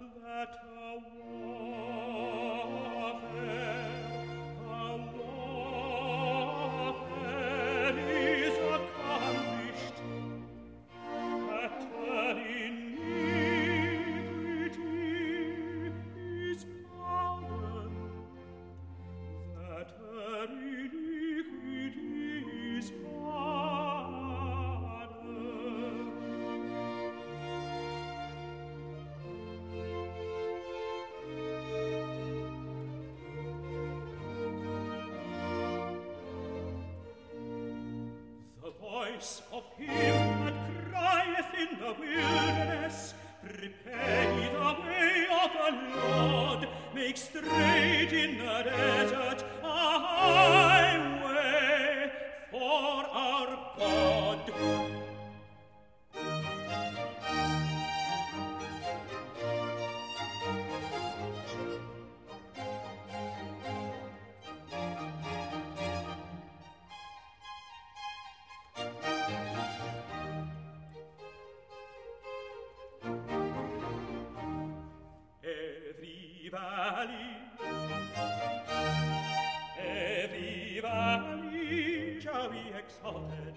that voice of him that crieth in the wilderness, Prepare the way of the Lord, make straight in the desert a Valley, every valley shall be exalted,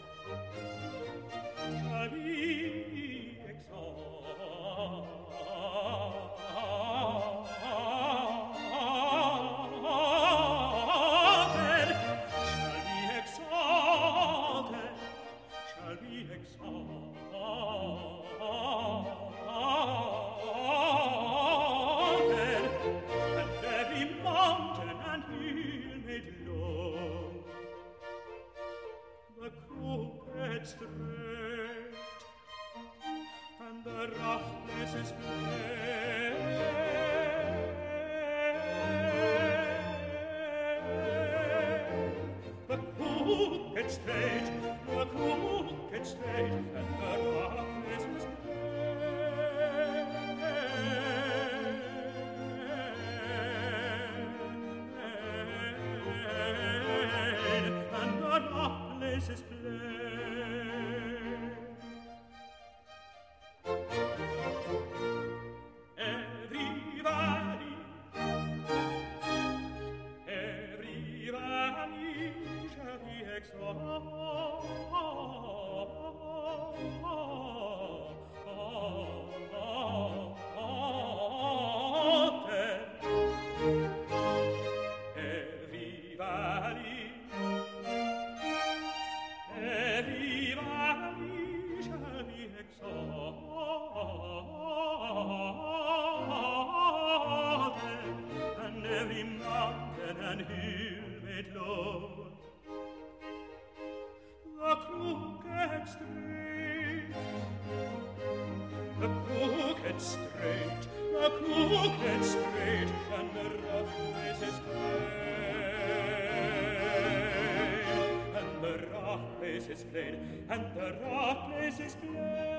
shall be exalted, jetzt rührt, an der Raffles es brennt. The crooked straight, the crooked straight, and the Raffles es brennt. The crooked straight, the crooked straight, and the rough places plain, and the rough places plain, and the.